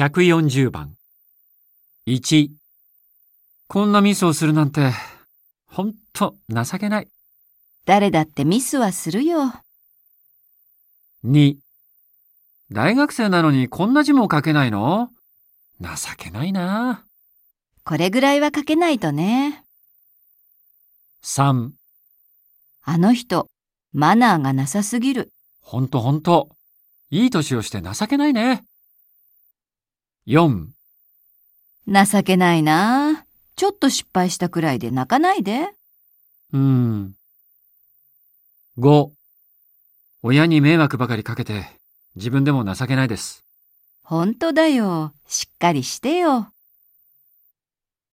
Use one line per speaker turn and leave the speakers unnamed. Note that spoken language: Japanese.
140番。1、こんなミスをするなんて、ほんと情けない。
誰だってミスはするよ。
2、大学生なのにこんな字も書けないの？情けないな。
これぐらいは書けないとね。
3、
あの人、マナーがなさすぎる。
ほんとほんと。いい年をして情けないね。4、
情けないな。ちょっと失敗したくらいで泣かないで。
うーん。5、親に迷惑ばかりかけて、自分でも情けないです。
ほんとだよ。しっかりしてよ。